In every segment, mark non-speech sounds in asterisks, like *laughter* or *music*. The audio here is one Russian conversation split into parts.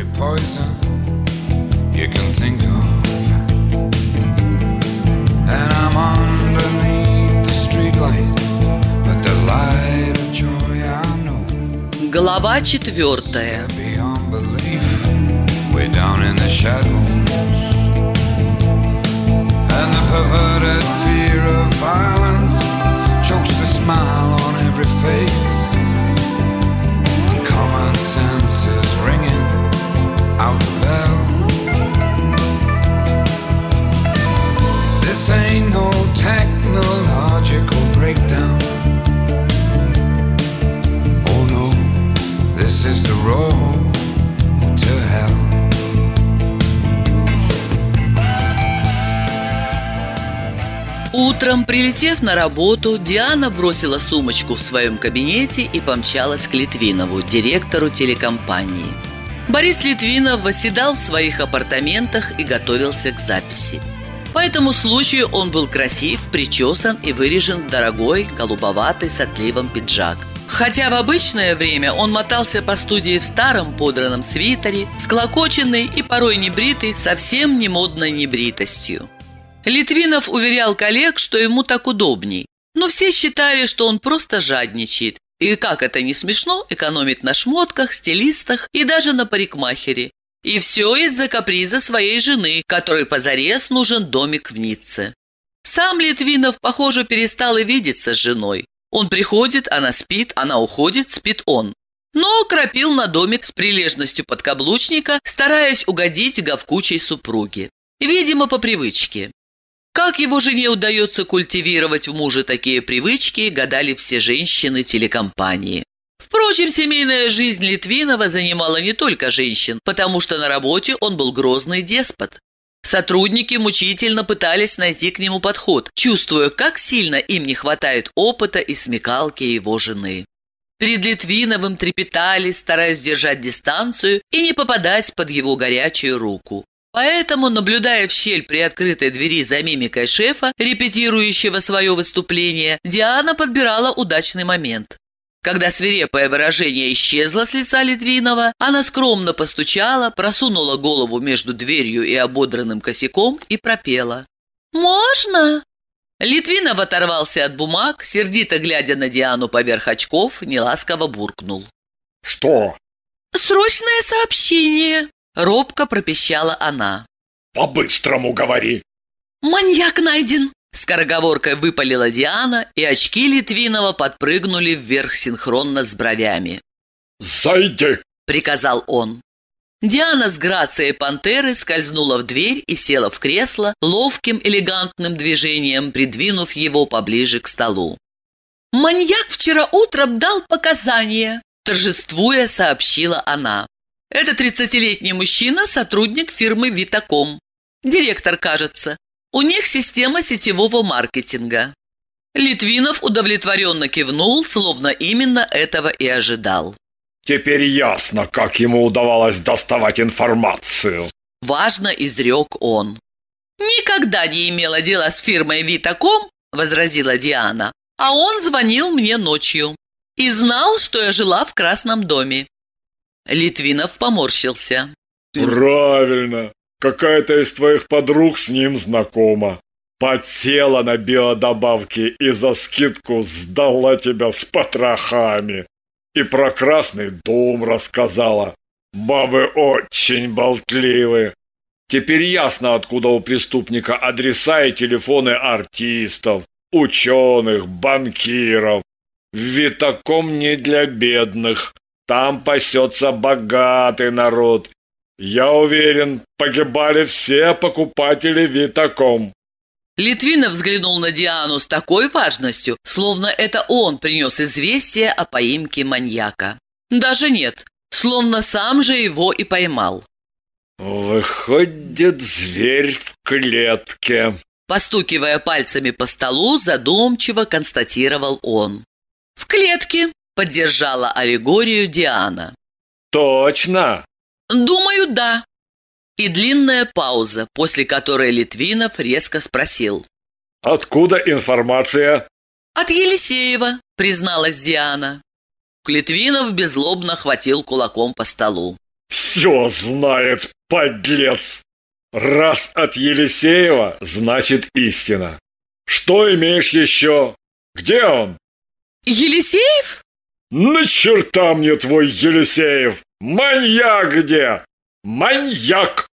every poison you can think of. And I'm underneath the streetlight, but the light of joy I know Глава четвертая. beyond belief, way down in the shadows. Утром, прилетев на работу, Диана бросила сумочку в своем кабинете и помчалась к Литвинову, директору телекомпании. Борис Литвинов восседал в своих апартаментах и готовился к записи. По этому случаю он был красив, причесан и вырежен в дорогой, голубоватый с отливом пиджак. Хотя в обычное время он мотался по студии в старом подранном свитере, склокоченный и порой небритый, совсем не модной небритостью. Литвинов уверял коллег, что ему так удобней. Но все считали, что он просто жадничает. И как это не смешно, экономит на шмотках, стилистах и даже на парикмахере. И все из-за каприза своей жены, которой позарез нужен домик в Ницце. Сам Литвинов, похоже, перестал и видеться с женой. Он приходит, она спит, она уходит, спит он. Но крапил на домик с прилежностью подкаблучника, стараясь угодить говкучей супруге. Видимо, по привычке. Как его жене удается культивировать в муже такие привычки, гадали все женщины телекомпании. Впрочем, семейная жизнь Литвинова занимала не только женщин, потому что на работе он был грозный деспот. Сотрудники мучительно пытались найти к нему подход, чувствуя, как сильно им не хватает опыта и смекалки его жены. Перед Литвиновым трепетали, стараясь держать дистанцию и не попадать под его горячую руку. Поэтому, наблюдая в щель при открытой двери за мимикой шефа, репетирующего свое выступление, Диана подбирала удачный момент. Когда свирепое выражение исчезло с лица Литвинова, она скромно постучала, просунула голову между дверью и ободранным косяком и пропела. «Можно?» Литвинов оторвался от бумаг, сердито глядя на Диану поверх очков, неласково буркнул. Что? «Срочное сообщение!» – робко пропищала она. По-быстрому говори. «Маньяк найден!» Скороговоркой выпалила Диана, и очки Литвинова подпрыгнули вверх синхронно с бровями. Зайди. Приказал он. Диана с грацией пантеры скользнула в дверь и села в кресло, ловким элегантным движением придвинув его поближе к столу. «Маньяк вчера утром дал показания», торжествуя сообщила она. «Это тридцатилетний мужчина, сотрудник фирмы «Витаком». Директор, кажется. У них система сетевого маркетинга». Литвинов удовлетворенно кивнул, словно именно этого и ожидал. Теперь ясно, как ему удавалось доставать информацию. Важно изрек он. «Никогда не имела дела с фирмой «Витаком», — возразила Диана. «А он звонил мне ночью и знал, что я жила в Красном доме». Литвинов поморщился. Правильно. Какая-то из твоих подруг с ним знакома. Подсела на биодобавки и за скидку сдала тебя с потрохами. И про красный дом рассказала. Бабы очень болтливы. Теперь ясно, откуда у преступника адреса и телефоны артистов, ученых, банкиров. Витаком не для бедных. Там пасется богатый народ. Я уверен, погибали все покупатели Витаком. Литвинов взглянул на Диану с такой важностью, словно это он принес известие о поимке маньяка. Даже нет, словно сам же его и поймал. Выходит, зверь в клетке. Постукивая пальцами по столу, задумчиво констатировал он. «В клетке», — поддержала аллегорию Диана. Точно. «Думаю, да». И длинная пауза, после которой Литвинов резко спросил. Откуда информация? «От Елисеева», — призналась Диана. Литвинов беззлобно хватил кулаком по столу. Все знает, подлец! Раз от Елисеева, значит истина. Что имеешь еще? Где он? Елисеев? На черта мне твой Елисеев! Маньяк где? Маньяк!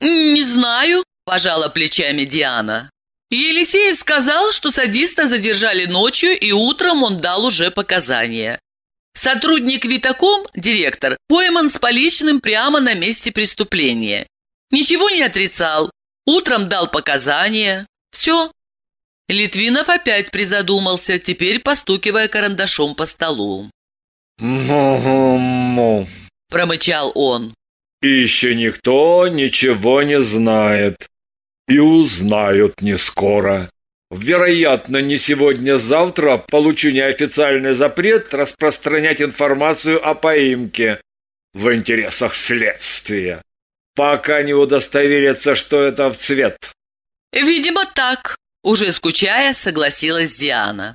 Не знаю, пожала плечами Диана. Елисеев сказал, что садиста задержали ночью, и утром он дал уже показания. Сотрудник Витаком, директор, пойман с поличным прямо на месте преступления. Ничего не отрицал. Утром дал показания. Все. Литвинов опять призадумался, теперь постукивая карандашом по столу. «Му-му-му», Промычал он. Еще никто ничего не знает. И узнают не скоро. Вероятно, не сегодня-завтра получу неофициальный запрет распространять информацию о поимке в интересах следствия, пока не удостоверится, что это в цвет. Видимо, так. Уже скучая, согласилась Диана.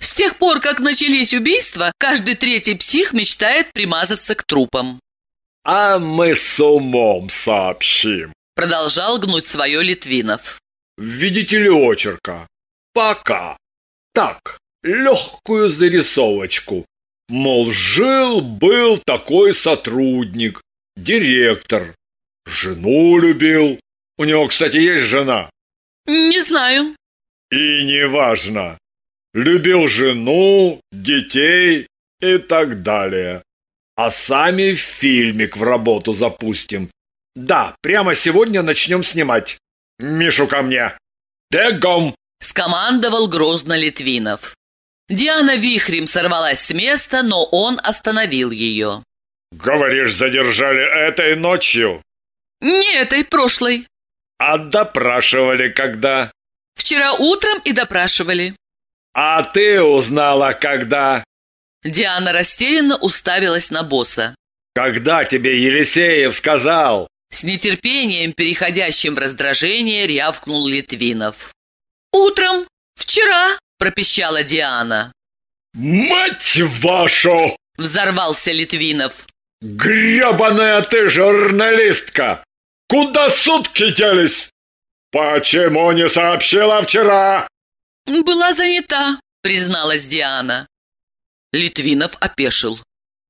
С тех пор, как начались убийства, каждый третий псих мечтает примазаться к трупам. А мы с умом сообщим. Продолжал гнуть свое Литвинов. Видите ли очерка? Пока. Так, легкую зарисовочку. Мол, жил-был такой сотрудник, директор. Жену любил. У него, кстати, есть жена. Не знаю. И неважно. Любил жену, детей и так далее. А сами фильмик в работу запустим. Да, прямо сегодня начнем снимать. Мишу ко мне. Бегом! Скомандовал грозно Литвинов. Диана вихрем сорвалась с места, но он остановил ее. Говоришь, задержали этой ночью? Не этой, прошлой. А допрашивали когда? Вчера утром и допрашивали. А ты узнала когда? Диана растерянно уставилась на босса. Когда тебе Елисеев сказал? С нетерпением, переходящим в раздражение, рявкнул Литвинов. «Утром! Вчера!» – пропищала Диана. Мать вашу! Взорвался Литвинов. Гребаная ты журналистка! Куда сутки делись? Почему не сообщила вчера? «Была занята», – призналась Диана. Литвинов опешил.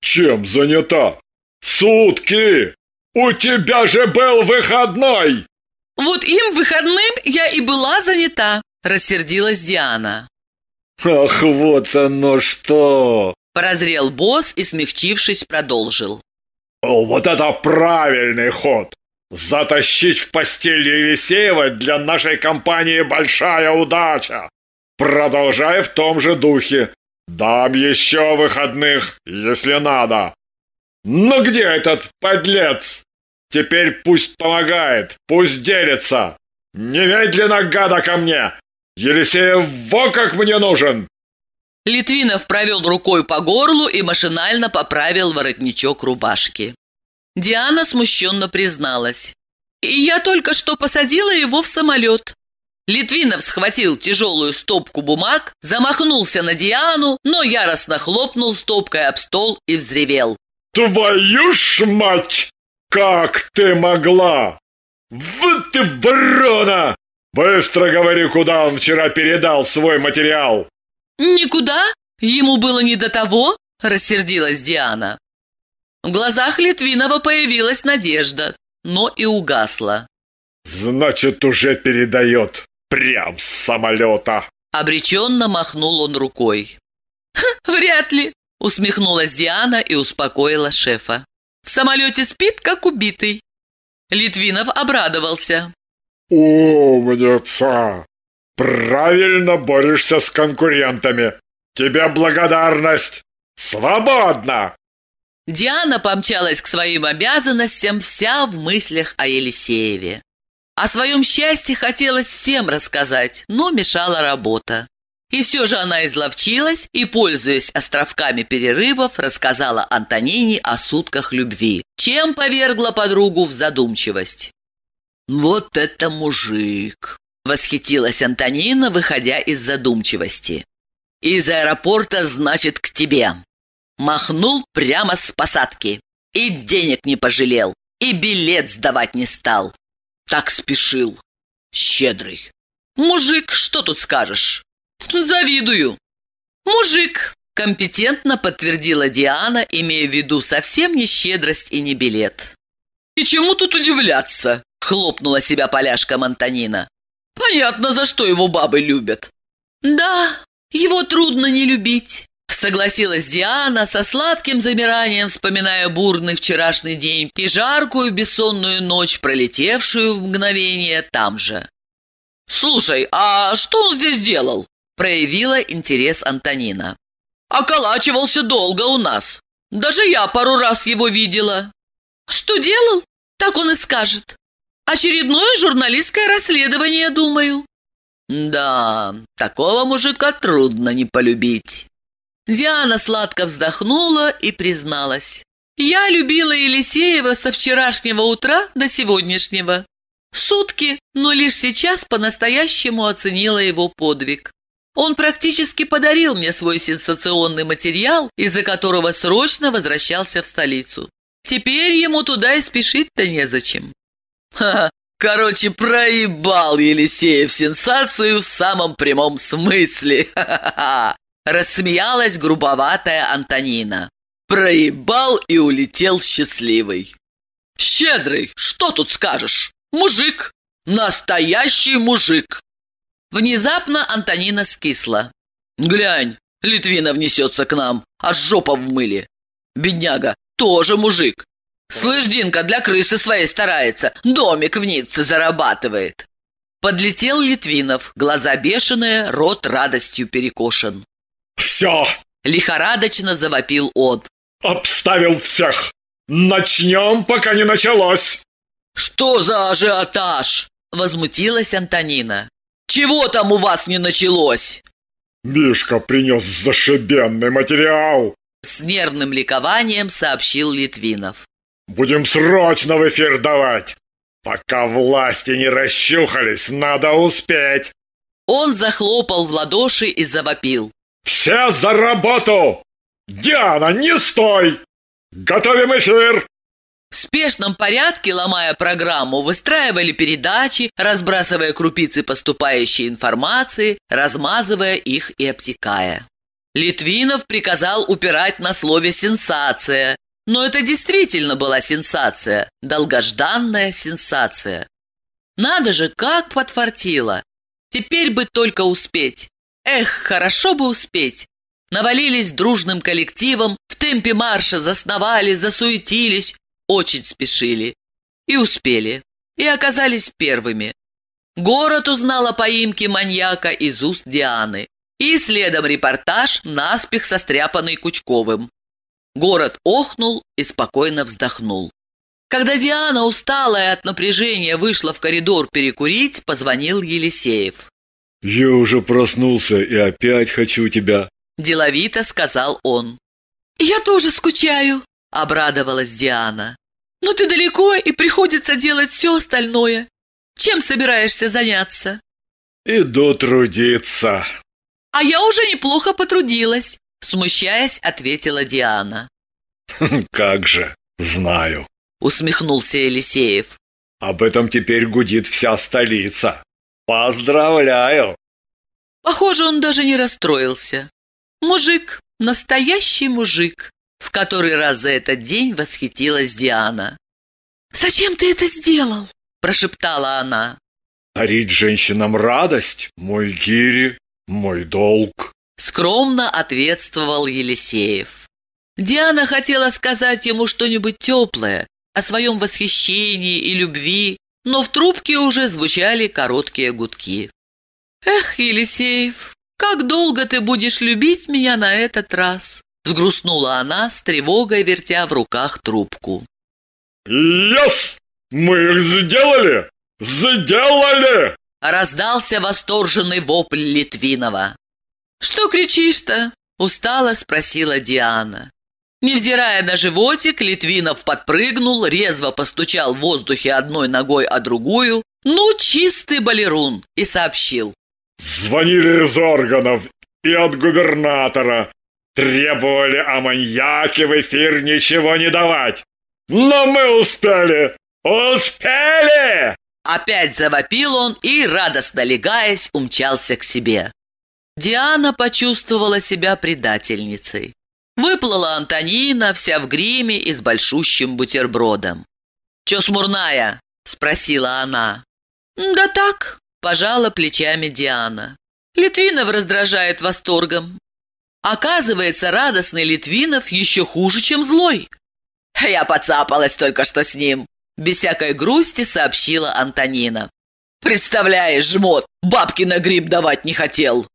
Чем занята? Сутки! У тебя же был выходной! «Вот им выходным я и была занята», – рассердилась Диана. Ах, вот оно что! Прозрел босс и, смягчившись, продолжил. Вот это правильный ход! Затащить в постель Елисеева для нашей компании большая удача! Продолжай в том же духе. Дам еще выходных, если надо. Ну где этот подлец? Теперь пусть помогает, пусть делится. Немедленно гада ко мне. Елисеев во как мне нужен. Литвинов провел рукой по горлу и машинально поправил воротничок рубашки. Диана смущенно призналась. «И я только что посадила его в самолет». Литвинов схватил тяжелую стопку бумаг, замахнулся на Диану, но яростно хлопнул стопкой об стол и взревел. Твою ж мать! Как ты могла? Вот ты ворона! Быстро говори, куда он вчера передал свой материал. «Никуда? Ему было не до того?» – рассердилась Диана. В глазах Литвинова появилась надежда, но и угасла. Значит, уже передает. Прям с самолета. Обреченно махнул он рукой. «Вряд ли», – усмехнулась Диана и успокоила шефа. «В самолете спит, как убитый». Литвинов обрадовался. Умница! Правильно борешься с конкурентами. Тебе благодарность. Свободно! Диана помчалась к своим обязанностям, вся в мыслях о Елисееве. О своем счастье хотелось всем рассказать, но мешала работа. И все же она изловчилась и, пользуясь островками перерывов, рассказала Антонине о сутках любви, чем повергла подругу в задумчивость. «Вот это мужик!» – восхитилась Антонина, выходя из задумчивости. «Из аэропорта, значит, к тебе!» Махнул прямо с посадки. И денег не пожалел, и билет сдавать не стал. Так спешил. Щедрый. Мужик, что тут скажешь? Завидую. Мужик, компетентно подтвердила Диана, имея в виду совсем не щедрость и не билет. «И чему тут удивляться?» – хлопнула себя поляшка Монтанина. «Понятно, за что его бабы любят». «Да, его трудно не любить», – согласилась Диана со сладким замиранием, вспоминая бурный вчерашний день и жаркую бессонную ночь, пролетевшую в мгновение там же. «Слушай, а что он здесь делал?» – проявила интерес Антонина. «Околачивался долго у нас. Даже я пару раз его видела». «Что делал? Так он и скажет. Очередное журналистское расследование, думаю». «Да, такого мужика трудно не полюбить». Диана сладко вздохнула и призналась. «Я любила Елисеева со вчерашнего утра до сегодняшнего. Сутки, но лишь сейчас по-настоящему оценила его подвиг. Он практически подарил мне свой сенсационный материал, из-за которого срочно возвращался в столицу. Теперь ему туда и спешить-то незачем. Ха, короче, проебал Елисеев сенсацию в самом прямом смысле. Ха-ха-ха. Рассмеялась грубоватая Антонина. Проебал и улетел счастливый. Щедрый, что тут скажешь? Мужик, настоящий мужик. Внезапно Антонина скисла. Глянь, Литвинов несется к нам, а жопа в мыле. Бедняга, тоже мужик. Слышь, Динка для крысы своей старается, домик в Ницце зарабатывает. Подлетел Литвинов, глаза бешеные, рот радостью перекошен. Все, Лихорадочно завопил он. обставил всех. Начнем, пока не началось. «Что за ажиотаж?» – возмутилась Антонина. «Чего там у вас не началось?» Мишка принес зашибенный материал. С нервным ликованием сообщил Литвинов. Будем срочно в эфир давать. Пока власти не расщухались, надо успеть. Он захлопал в ладоши и завопил. Все за работу! Диана, не стой! Готовим эфир! В спешном порядке, ломая программу, выстраивали передачи, разбрасывая крупицы поступающей информации, размазывая их и обтекая. Литвинов приказал упирать на слове «сенсация», но это действительно была сенсация, долгожданная сенсация. Надо же, как подфартило! Теперь бы только успеть. Эх, хорошо бы успеть. Навалились дружным коллективом, в темпе марша засновали, засуетились, очень спешили. И успели. И оказались первыми. Город узнал о поимке маньяка из уст Дианы. И следом репортаж, наспех состряпанный Кучковым. Город охнул и спокойно вздохнул. Когда Диана, усталая от напряжения, вышла в коридор перекурить, позвонил Елисеев. Я уже проснулся и опять хочу тебя. Деловито сказал он. «Я тоже скучаю», — обрадовалась Диана. «Но ты далеко, и приходится делать все остальное. Чем собираешься заняться?» Иду трудиться. «А я уже неплохо потрудилась», — смущаясь, ответила Диана. Как же, знаю. Усмехнулся Елисеев. Об этом теперь гудит вся столица. Поздравляю. Похоже, он даже не расстроился. Мужик, настоящий мужик, в который раз за этот день восхитилась Диана. «Зачем ты это сделал?» – прошептала она. Дарить женщинам радость – мой гири, мой долг. Скромно ответствовал Елисеев. Диана хотела сказать ему что-нибудь теплое о своем восхищении и любви, но в трубке уже звучали короткие гудки. «Эх, Елисеев, как долго ты будешь любить меня на этот раз?» Сгрустнула она, с тревогой вертя в руках трубку. Yes! Мы их сделали! Сделали! Раздался восторженный вопль Литвинова. «Что кричишь-то?» – устало спросила Диана. Невзирая на животик, Литвинов подпрыгнул, резво постучал в воздухе одной ногой о другую, ну, чистый балерун, и сообщил. Звонили из органов и от губернатора. Требовали о маньяке в эфир ничего не давать. Но мы успели! Успели!» Опять завопил он и, радостно легаясь, умчался к себе. Диана почувствовала себя предательницей. Выплыла Антонина, вся в гриме и с большущим бутербродом. «Чё смурная?» – спросила она. «Да так», – пожала плечами Диана. Литвинов раздражает восторгом. Оказывается, радостный Литвинов еще хуже, чем злой. Я поцапалась только что с ним. Без всякой грусти сообщила Антонина. Представляешь, жмот, бабки на гриб давать не хотел.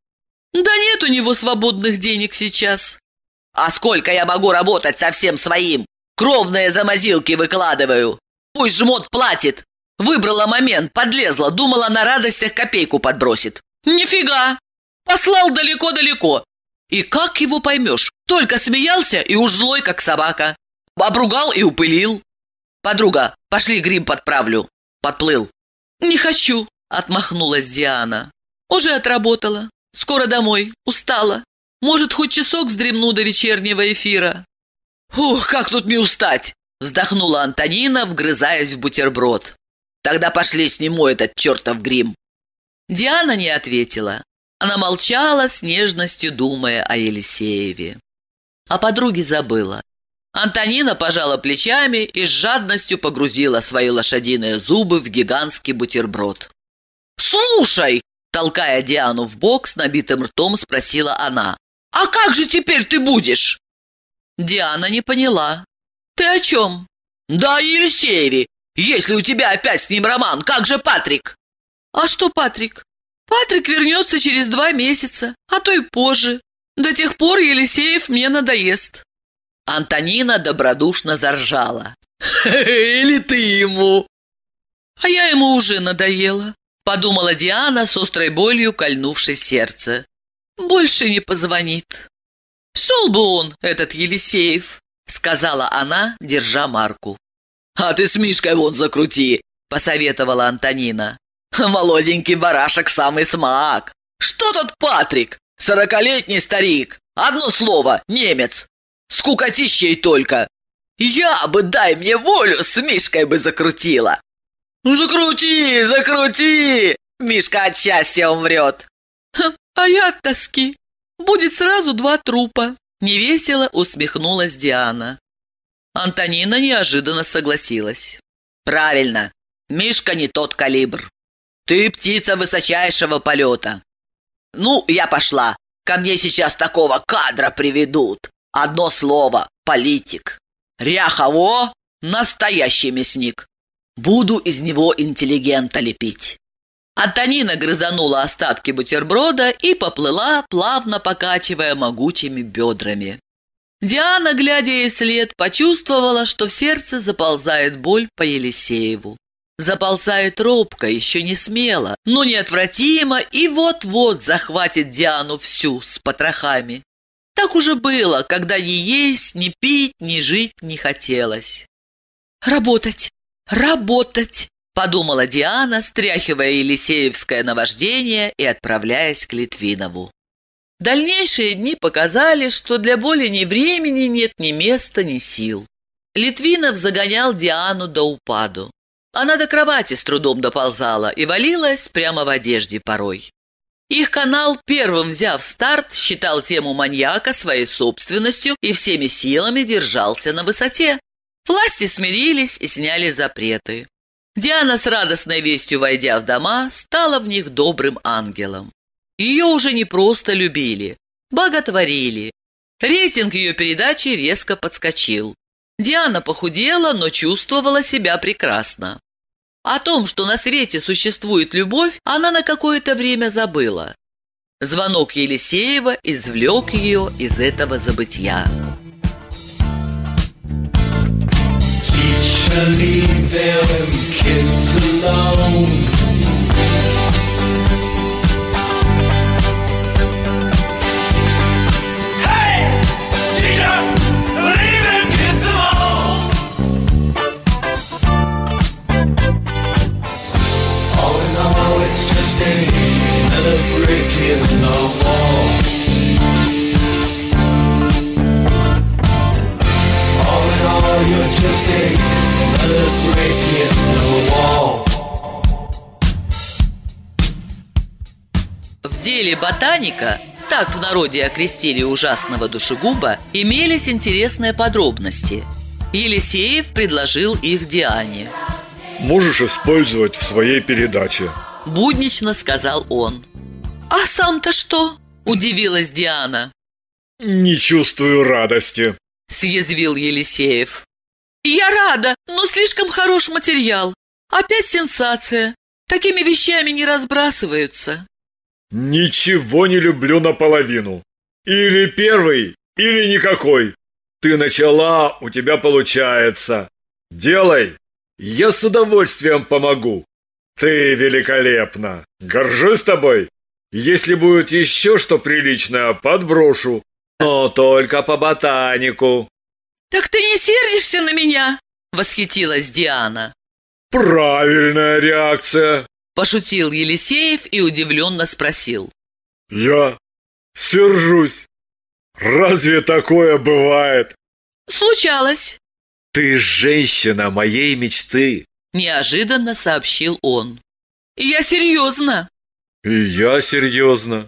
Да нет у него свободных денег сейчас. А сколько я могу работать со всем своим? Кровные замазилки выкладываю. Пусть жмот платит. Выбрала момент, подлезла, думала на радостях копейку подбросит. Нифига! Послал далеко-далеко. И как его поймешь? Только смеялся и уж злой, как собака. Обругал и упылил. Подруга, пошли грим подправлю. Подплыл. Не хочу, отмахнулась Диана. Уже отработала. Скоро домой. Устала. Может, хоть часок вздремну до вечернего эфира. Ух, как тут не устать! Вздохнула Антонина, вгрызаясь в бутерброд. Тогда пошли сниму этот чертов грим. Диана не ответила. Она молчала с нежностью, думая о Елисееве. О подруге забыла. Антонина пожала плечами и с жадностью погрузила свои лошадиные зубы в гигантский бутерброд. «Слушай!» – толкая Диану в бок с набитым ртом, спросила она. «А как же теперь ты будешь?» Диана не поняла. «Ты о чем?» «Да, Елисееве! Если у тебя опять с ним роман, как же Патрик?» «А что Патрик?» «Патрик вернется через два месяца, а то и позже. До тех пор Елисеев мне надоест». Антонина добродушно заржала. *laughs* «Или ты ему?» «А я ему уже надоела», — подумала Диана с острой болью, кольнувшей сердце. «Больше не позвонит». «Шел бы он, этот Елисеев», — сказала она, держа марку. «А ты с Мишкой вон закрути», — посоветовала Антонина. «Молоденький барашек самый смак! Что тут Патрик? Сорокалетний старик! Одно слово — немец! Скукотищей только! Я бы, дай мне волю, с Мишкой бы закрутила!» «Закрути, закрути!» Мишка от счастья умрет. «А я от тоски. Будет сразу два трупа!» Невесело усмехнулась Диана. Антонина неожиданно согласилась. «Правильно, Мишка не тот калибр. Ты птица высочайшего полета. Ну, я пошла. Ко мне сейчас такого кадра приведут. Одно слово – политик. Ряхово – настоящий мясник. Буду из него интеллигента лепить. Антонина грызанула остатки бутерброда и поплыла, плавно покачивая могучими бедрами. Диана, глядя ей вслед, почувствовала, что в сердце заползает боль по Елисееву. Заползает робко, еще не смело, но неотвратимо и вот-вот захватит Диану всю с потрохами. Так уже было, когда ни есть, ни пить, ни жить не хотелось. «Работать! Работать!» – подумала Диана, стряхивая Елисеевское наваждение и отправляясь к Литвинову. Дальнейшие дни показали, что для боли ни времени нет ни места, ни сил. Литвинов загонял Диану до упаду. Она до кровати с трудом доползала и валилась прямо в одежде порой. Их канал, первым взяв старт, считал тему маньяка своей собственностью и всеми силами держался на высоте. Власти смирились и сняли запреты. Диана с радостной вестью, войдя в дома, стала в них добрым ангелом. Ее уже не просто любили, боготворили. Рейтинг ее передачи резко подскочил. Диана похудела, но чувствовала себя прекрасно. О том, что на свете существует любовь, она на какое-то время забыла. Звонок Елисеева извлек ее из этого забытья. Leave them kids alone. Ботаника, так в народе окрестили ужасного душегуба, имелись интересные подробности. Елисеев предложил их Диане. Можешь использовать в своей передаче. Буднично сказал он. «А сам-то что?» – удивилась Диана. Не чувствую радости. Съязвил Елисеев. Я рада, но слишком хорош материал. Опять сенсация. Такими вещами не разбрасываются. Ничего не люблю наполовину. Или первый, или никакой. Ты начала, у тебя получается. Делай. Я с удовольствием помогу. Ты великолепна. Горжусь тобой. Если будет еще что приличное, подброшу. Но только по ботанику. Так ты не сердишься на меня? Восхитилась Диана. Правильная реакция. Пошутил Елисеев и удивленно спросил. Я сержусь. Разве такое бывает? Случалось. Ты женщина моей мечты. Неожиданно сообщил он. Я серьезно. И я серьезно.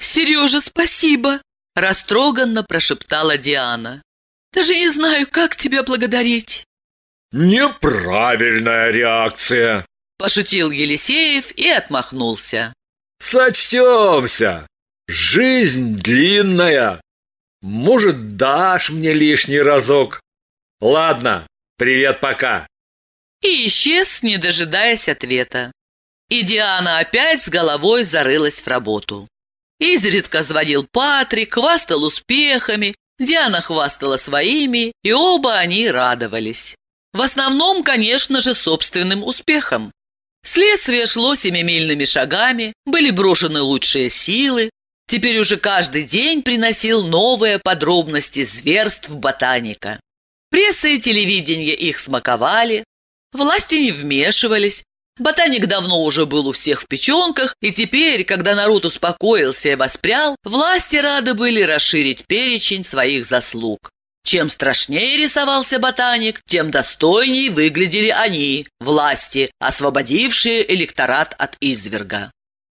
Сережа, спасибо. Растроганно прошептала Диана. Даже не знаю, как тебя благодарить. Неправильная реакция. Пошутил Елисеев и отмахнулся. Сочтемся. Жизнь длинная. Может, дашь мне лишний разок? Ладно, привет, пока. И исчез, не дожидаясь ответа. И Диана опять с головой зарылась в работу. Изредка звонил Патрик, хвастал успехами, Диана хвастала своими, и оба они радовались. В основном, конечно же, собственным успехом. Следствие шло семимильными шагами, были брошены лучшие силы. Теперь уже каждый день приносил новые подробности зверств ботаника. Пресса и телевидение их смаковали, власти не вмешивались, Ботаник давно уже был у всех в печенках, и теперь, когда народ успокоился и воспрял, власти рады были расширить перечень своих заслуг. Чем страшнее рисовался ботаник, тем достойней выглядели они, власти, освободившие электорат от изверга.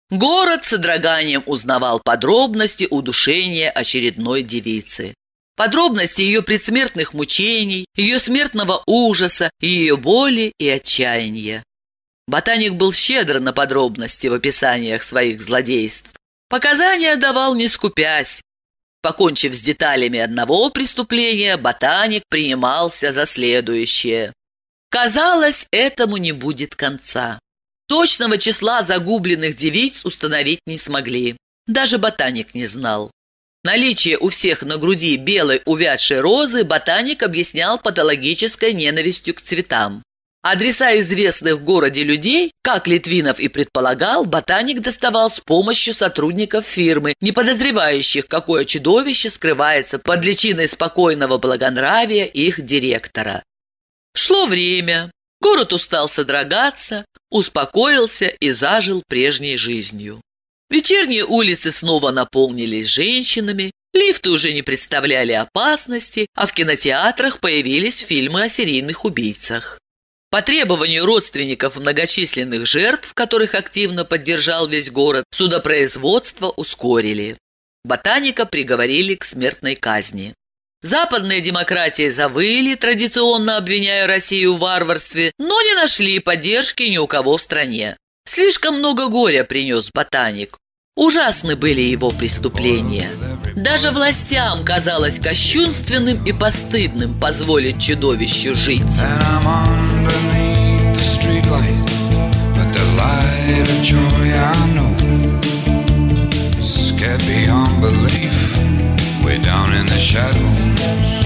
Город с содроганием узнавал подробности удушения очередной девицы. Подробности ее предсмертных мучений, ее смертного ужаса, ее боли и отчаяния. Ботаник был щедр на подробности в описаниях своих злодейств. Показания давал не скупясь. Покончив с деталями одного преступления, ботаник принимался за следующее. Казалось, этому не будет конца. Точного числа загубленных девиц установить не смогли. Даже ботаник не знал. Наличие у всех на груди белой увядшей розы ботаник объяснял патологической ненавистью к цветам. Адреса известных в городе людей, как Литвинов и предполагал, ботаник доставал с помощью сотрудников фирмы, не подозревающих, какое чудовище скрывается под личиной спокойного благонравия их директора. Шло время, город устал содрогаться, успокоился и зажил прежней жизнью. Вечерние улицы снова наполнились женщинами, лифты уже не представляли опасности, а в кинотеатрах появились фильмы о серийных убийцах. По требованию родственников многочисленных жертв, которых активно поддержал весь город, судопроизводство ускорили. Ботаника приговорили к смертной казни. Западные демократии завыли, традиционно обвиняя Россию в варварстве, но не нашли поддержки ни у кого в стране. Слишком много горя принес ботаник. Ужасны были его преступления. Даже властям казалось кощунственным и постыдным позволить чудовищу жить. Streetlight, but the light of joy I know scared beyond belief, way down in the shadows,